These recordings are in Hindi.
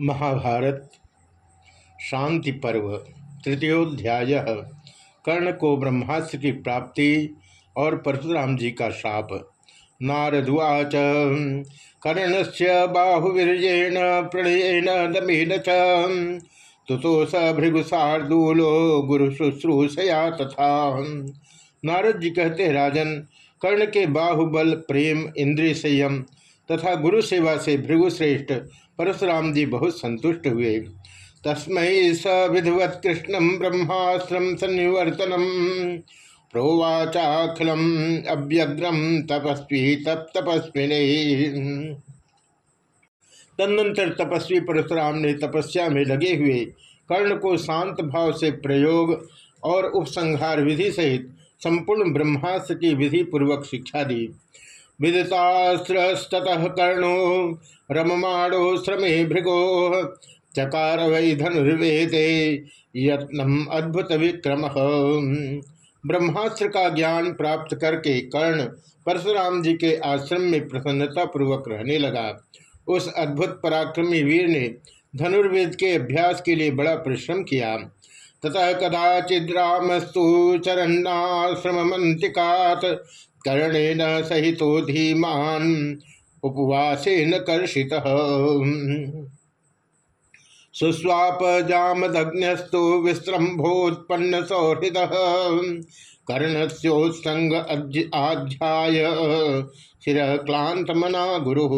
महाभारत, शांति पर्व, तृतीयोध्याय कर्ण को ब्रह्मास्त्र की प्राप्ति और परशुराम जी का शाप। नारदुवाच कर्ण से बाहुवीर्येण, प्रणयेन दमेन तुतो स भृगुशार्दूलो गुरु शुश्रूषया तथा। नारद जी कहते राजन, कर्ण के बाहुबल, प्रेम, इंद्रिय संयम तथा गुरु सेवा से भृगुश्रेष्ठ परशुराम जी बहुत संतुष्ट हुए। तस्म स विधवत कृष्णम ब्रह्माश्रम सन्निवर्तनम प्रोवाचाखिलम अव्यग्रम तपस्वी तप तपस्विने। तदनंतर तपस्वी परशुराम ने तपस्या में लगे हुए कर्ण को शांत भाव से प्रयोग और उपसंहार विधि सहित संपूर्ण ब्रह्मास्त्र की विधि पूर्वक शिक्षा दी। विदितास्त्रस्तः कर्णो, रममाणो श्रमे भृगो चकार वै धनुर्वेदे यत्नम अद्भुत विक्रम ब्रह्मास्त्र का ज्ञान प्राप्त करके कर्ण परशुराम जी के आश्रम में प्रसन्नता पूर्वक रहने लगा। उस अद्भुत पराक्रमी वीर ने धनुर्वेद के अभ्यास के लिए बड़ा परिश्रम किया। ततः कदाचिद रामस्तु चरणाश्रम मंत्रिकात कर्णेन सहितो धीमान उपवासेन कर्षित। सुस्वाप जामदग्नस्तु विस्रम्भोत्पन्न सौहृद कर्णस्योत्संग आध्याय। शिर क्लांत मना गुरु।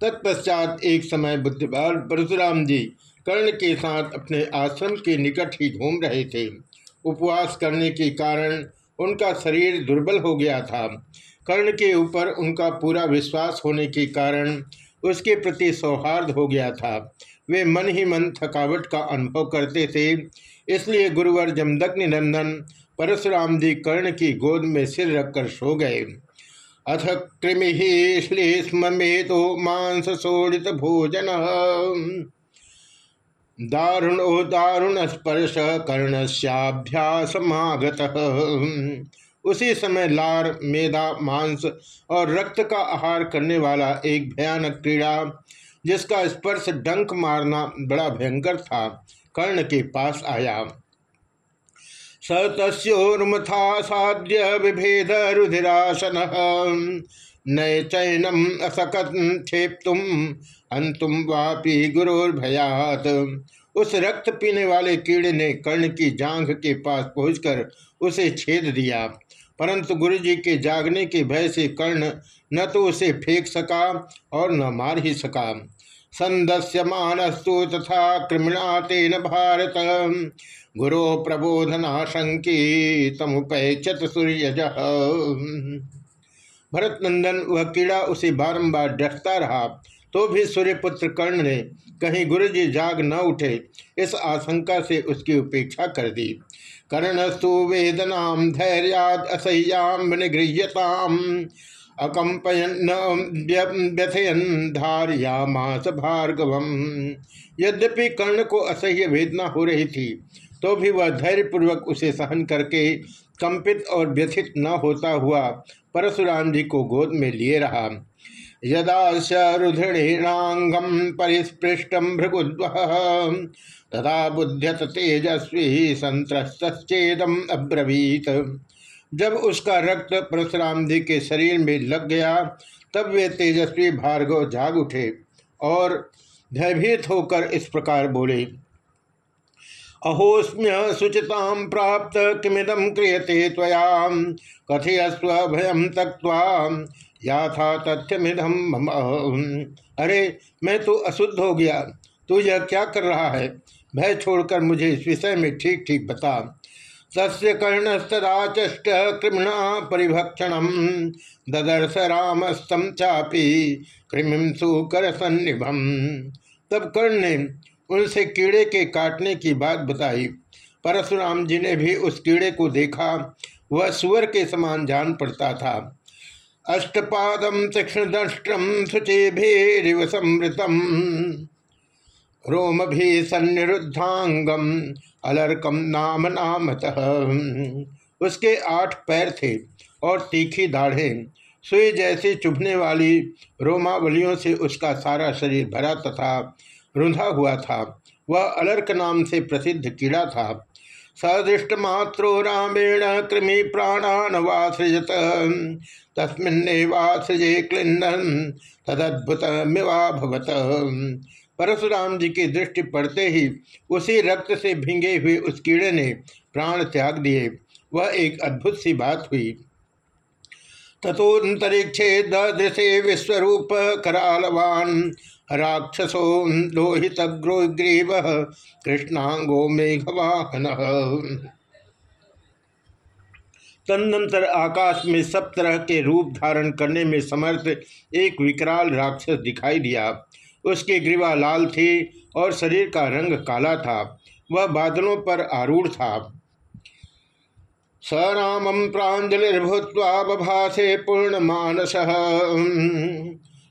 तत्पश्चात एक समय बुद्धवार परशुराम जी कर्ण के साथ अपने आश्रम के निकट ही घूम रहे थे। उपवास करने के कारण उनका शरीर दुर्बल हो गया था। कर्ण के ऊपर उनका पूरा विश्वास होने के कारण उसके प्रति सौहार्द हो गया था। वे मन ही मन थकावट का अनुभव करते थे। इसलिए गुरुवर जमदग्नि नंदन परशुराम जी कर्ण की गोद में सिर रखकर सो गए। अथ कृमि श्लेष्म तो मांस सोड़ित भोजन दारुणो दारुण स्पर्श कर्णस्याभ्यास मागत उसी समय लार मेदा मांस और रक्त का आहार करने वाला एक भयानक क्रीड़ा जिसका स्पर्श डंक मारना बड़ा भयंकर था, कर्ण के पास आया। स तस्ोर्मथा साध्य विभेद रुधिरासन। नय चैनम असकत छेप्तुम अंतुम वापी गुरुर्भयात। उस रक्त पीने वाले कीड़े ने कर्ण की जांघ के पास पहुंचकर उसे छेद दिया। परंतु गुरु जी के जागने के भय से कर्ण न तो उसे फेंक सका और न मार ही सका। संदस्य मानस्तु तथा कृमिणा तेन भारत। गुरु प्रबोधनाशंकी तमुपैचत सूर्य भरत नंदन वह कीड़ा उसे बारंबार डटता रहा तो भी सूर्यपुत्र कर्ण ने कहीं गुरु जी जाग न उठे, इस आशंका से उसकी उपेक्षा कर दी। कर्णस्तु वेदना धैर्याद असह्याम निगृह्यताम अकंपयन व्यथयन धारियामास भार्गवम। यद्यपि कर्ण को असह्य वेदना हो रही थी तो भी वह धैर्यपूर्वक उसे सहन करके कंपित और व्यथित न होता हुआ परशुराम जी को गोद में लिए रहा। यदा रुधिणांगम परिस्पृष्टम भृगुद्व तथा बुद्ध्यत तेजस्वी संतरस्ेदम अब्रवीत। जब उसका रक्त परशुराम जी के शरीर में लग गया, तब वे तेजस्वी भार्गव जाग उठे और भयभीत होकर इस प्रकार बोले अहोस्म्य शुचिता प्राप्त किमिदम क्रियते त्वया? कथयस्व भयम तक्वा या था तथ्यमिदम मम अरे, मैं तो अशुद्ध हो गया। तू यह क्या कर रहा है? भय छोड़कर मुझे इस विषय में ठीक ठीक बता। तस्य कर्णस्तदाचष्ट कृमणा परिभक्षण ददर्श रामस्तम चापी कृमिम सुकर सन्निभम तब कर्ण ने उनसे कीड़े के काटने की बात बताई। परशुराम जी ने भी उस कीड़े को देखा। वह सुअर के समान जान पड़ता था। अष्टपादम तीक्षण दष्ट्रम शुचि भीरिव समृतम रोम भी सन्निरुद्धांगम अलर्कम नाम नामतः। उसके आठ पैर थे और तीखी दाढ़े। सुई जैसी चुभने वाली रोमावलियों से उसका सारा शरीर भरा तथा रुंधा हुआ था। वह अलर्क नाम से प्रसिद्ध कीड़ा था। सदृष्ट मात्रो रामेण कृमि प्राणान वासृजत। तस्मिन्नेवासृजे क्लिन्नन। तदद्भुत मिवाभवत परशुराम जी की दृष्टि पड़ते ही उसी रक्त से भिंगे हुए उस कीड़े ने प्राण त्याग दिए। वह एक अद्भुत सी बात हुई। तथोन्तरिक्षे दृशे विश्वरूप करालवान। राक्षसो लोहित ग्रीव कृष्णांगो मेघवाहन। तदनंतर आकाश में सब तरह के रूप धारण करने में समर्थ एक विकराल राक्षस दिखाई दिया। उसकी ग्रीवा लाल थी और शरीर का रंग काला था। वह बादलों पर आरूढ़ था। स रामम बभासे पूर्णमानस।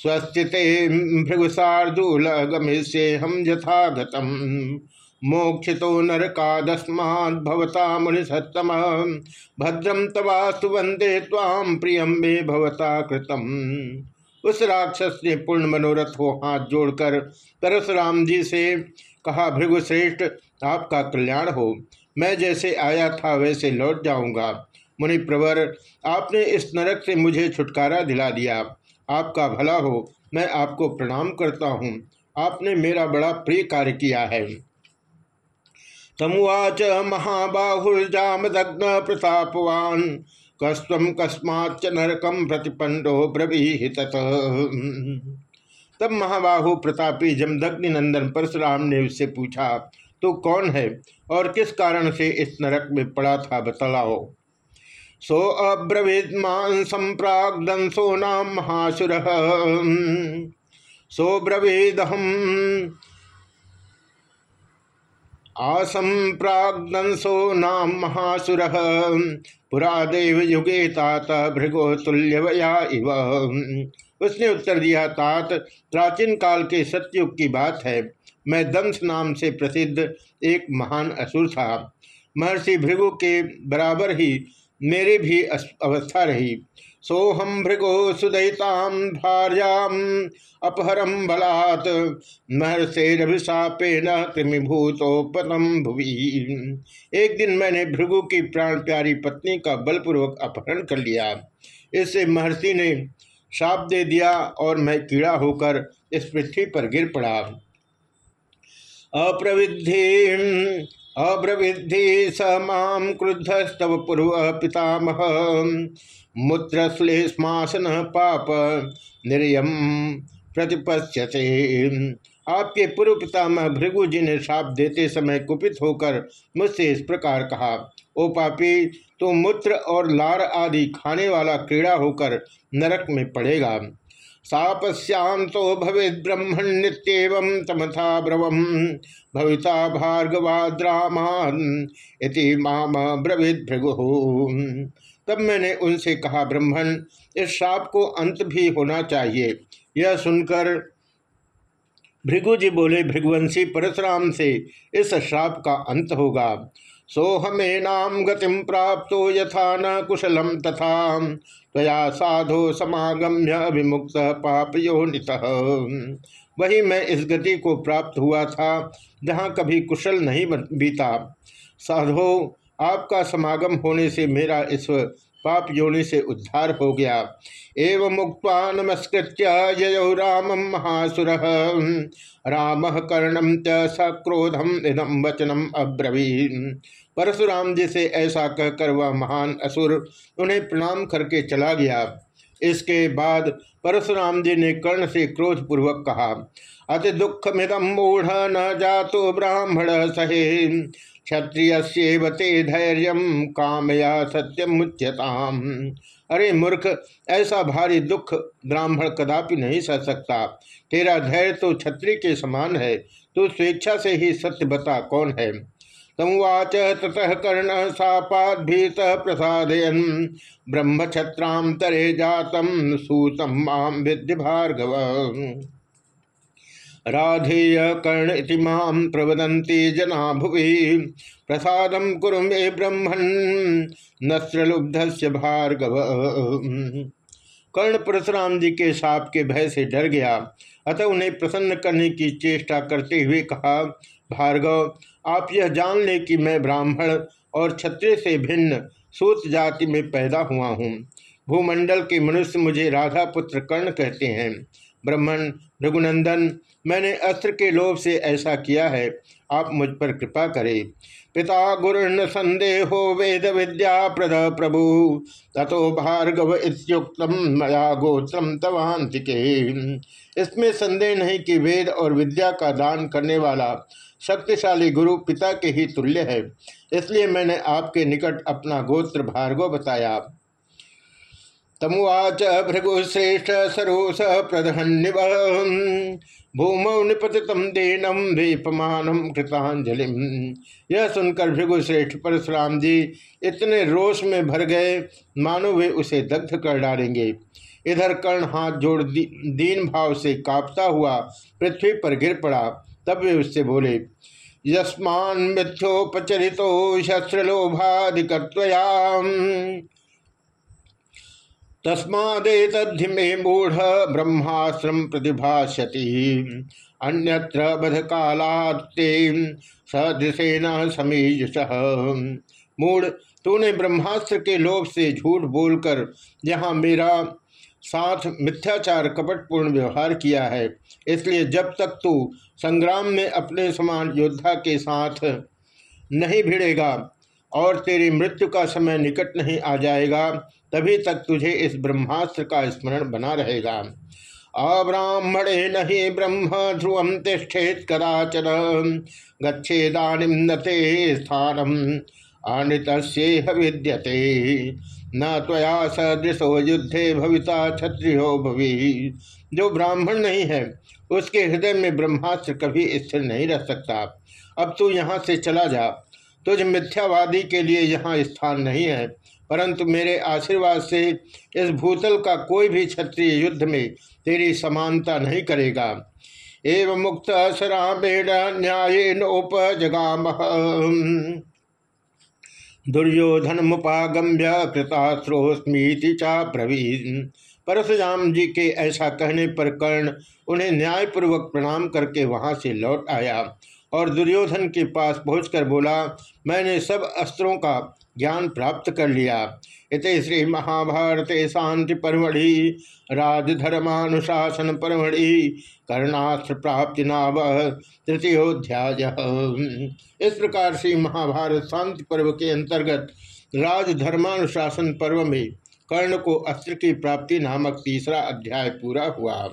स्वस्थिते भृगुसार्दूल गमिष्ये हम यथागत यथागतम। मोक्षितो नरकादस्माद्भवता मुनिसत्तम भद्रम तवास्तु वंदे ताम प्रियम मे भवता कृतम। उस राक्षस ने पूर्ण मनोरथ हो हाथ जोड़कर परशुराम जी से कहा, भृगुश्रेष्ठ, आपका कल्याण हो। मैं जैसे आया था वैसे लौट जाऊँगा। मुनि प्रवर आपने इस नरक से मुझे छुटकारा दिला दिया। आपका भला हो, मैं आपको प्रणाम करता हूँ। आपने मेरा बड़ा प्रिय कार्य किया है। तमुवाच महाबाहुर्जामदग्न प्रतापवान कस्व कस्माच नरकम प्रतिपंडो ब्रवीहित तब महाबाहु प्रतापी जमदग्नि नंदन परशुराम ने उससे पूछा तो कौन है और किस कारण से इस नरक में पड़ा था बतलाओ सो अब्रवीद मान संप्राग्दंसो नाम महासुर सो ब्रवीद हम आसंप्राग्दंसो नाम महासुर पुरा देव युगे तात भृगो तुल्यवया इव। उसने उत्तर दिया, तात, प्राचीन काल के सत्युग की बात है। मैं दंश नाम से प्रसिद्ध एक महान असुर था। महर्षि भृगु के बराबर ही मेरी भी अवस्था रही। सोहम भृगो सुदयताम भार्याम अपहरम बलात्। महर्षेरभिशापे न कृमिभूतोपतम भुवि एक दिन मैंने भृगु की प्राण प्यारी पत्नी का बलपूर्वक अपहरण कर लिया। इससे महर्षि ने शाप दे दिया और मैं कीड़ा होकर इस पृथ्वी पर गिर पड़ा। अप्रविधि अब्रविधि स माम क्रुद्धस्तव पूर्व पितामह। मूत्रश्लेष्मासन पाप निर्यम प्रतिपश्यते। आपके पूर्व पितामह भृगु जी ने श्राप देते समय कुपित होकर मुझसे इस प्रकार कहा, ओ पापी तो मूत्र और लार आदि खाने वाला क्रीड़ा होकर नरक में पड़ेगा। सापस्यांतो भवेद ब्रह्मण नित्यव तमथा ब्रवम भविता भार्गवाद्रामान इति माम ब्रवीद भृगु। तब मैंने उनसे कहा ब्रह्मण इस साप को अंत भी होना चाहिए। यह सुनकर भृगु जी बोले, भृगुवंशी परशुराम से इस श्राप का अंत होगा। सोहमेनाम गतिम प्राप्त यथा न कुशलम तथा। तया साधो समागम्य विमुक्त पाप योनित। वही मैं इस गति को प्राप्त हुआ था, जहाँ कभी कुशल नहीं बीता। साधो, आपका समागम होने से मेरा इस पाप योनि से उद्धार हो गया। एवं मुक्त नमस्कृत्य जय राम महासुर। राम कर्णम च सक्रोधम इदम वचनम अब्रवीन परशुराम जी से ऐसा कहकर वह महान असुर उन्हें प्रणाम करके चला गया। इसके बाद परशुराम जी ने कर्ण से क्रोध पूर्वक कहा अति दुख मिदम मूढ़ न जातो ब्राह्मण सहे। क्षत्रिय धैर्य, कामया सत्यम मुच्यताम। अरे मूर्ख, ऐसा भारी दुख ब्राह्मण कदापि नहीं सह सकता। तेरा धैर्य तो क्षत्रिय के समान है, तू तो स्वेच्छा से ही सत्य बता कौन है। संवाच ततः कर्ण सापाभीत प्रसादयन। ब्रह्मक्षत्रांतरे जातम सूतम माम विद्य भार्गव। राधेय कर्ण इति माम प्रवदंती जना भुवि। प्रसाद कुरु मे ब्रह्मण नस्रलुब्ध भार्गव। कर्ण परशुराम जी के साप के भय से डर गया, अतः उन्हें प्रसन्न करने की चेष्टा करते हुए कहा, भार्गव, आप यह जान ले कि मैं ब्राह्मण और क्षत्रिय से भिन्न सूत जाति में पैदा हुआ हूँ। भूमंडल के मनुष्य मुझे राधा पुत्र कर्ण कहते हैं। ब्राह्मण, रघुनंदन, मैंने अस्त्र के लोभ से ऐसा किया है, आप मुझ पर कृपा करें। पिता गुरुर्ण संदेहो वेद विद्या प्रद प्रभु तथो भार्गव इतुक्त मया गोत्रम तवांतिके इसमें संदेह नहीं कि वेद और विद्या का दान करने वाला शक्तिशाली गुरु पिता के ही तुल्य है, इसलिए मैंने आपके निकट अपना गोत्र भार्गव बताया। तमुवाच भृगुश्रेष्ठ सरोस प्रधन्य भूमौ निपतितम देनम वेपमानम कृतांजलि यह सुनकर भृगुश्रेष्ठ परशुराम जी इतने रोष में भर गए मानो वे उसे दग्ध कर डालेंगे। इधर कर्ण हाथ जोड़ दी, दीन भाव से कांपता हुआ पृथ्वी पर गिर पड़ा तब वे उससे बोले यस्मान मिथ्योपचरितो शस्त्रलोभाधिकत्वयाम तस्मादेतद्धि मूढ़ ब्रह्माश्रम प्रतिभाष्यति। अन्यत्र बध कालात्ते सदृशेन समीजुष मूढ़, तूने ब्रह्मास्त्र के लोभ से झूठ बोलकर यहाँ मेरा साथ मिथ्याचार, कपटपूर्ण व्यवहार किया है। इसलिए जब तक तू संग्राम में अपने समान योद्धा के साथ नहीं भिड़ेगा और तेरी मृत्यु का समय निकट नहीं आ जाएगा तभी तक तुझे इस ब्रह्मास्त्र का स्मरण बना रहेगा। अब्राह्मणे नहीं ब्रह्म ध्रुवम तिष्ठेत कदाचर गच्छेदानिम नते स्थानम अनृत विद्यते। न त्वया सदृशो युद्धे भविता क्षत्रियो भवि। जो ब्राह्मण नहीं है, उसके हृदय में ब्रह्मास्त्र कभी स्थिर नहीं रह सकता। अब तू यहाँ से चला जा। तुझ मिथ्यावादी के लिए यहाँ स्थान नहीं है। परंतु मेरे आशीर्वाद से इस भूतल का कोई भी क्षत्रिय युद्ध में तेरी समानता नहीं करेगा। एवं मुक्त शराबेण न्याय नोपजगाम दुर्योधन मुपागम्य कृताश्रोस्मीति चा प्रवीण परशुराम जी के ऐसा कहने पर कर्ण उन्हें न्यायपूर्वक प्रणाम करके वहाँ से लौट आया। और दुर्योधन के पास पहुंचकर बोला, मैंने सब अस्त्रों का ज्ञान प्राप्त कर लिया। इत श्री महाभारत शांति परमढ़ि, राजधर्मानुशासन परमढ़ि, कर्णास्त्र प्राप्ति नाव तृतीयोध्याय। इस प्रकार से महाभारत शांति पर्व के अंतर्गत राजधर्मानुशासन पर्व में कर्ण को अस्त्र की प्राप्ति नामक तीसरा अध्याय पूरा हुआ।